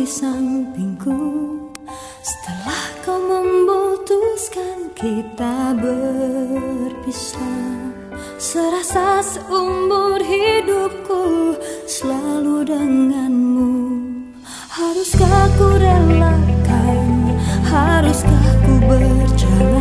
di sampingku. Setelah kau memutuskan kita berpisah Serasa seumur hidupku selalu denganmu. Haruskah ku relakan, haruskah ku berjalan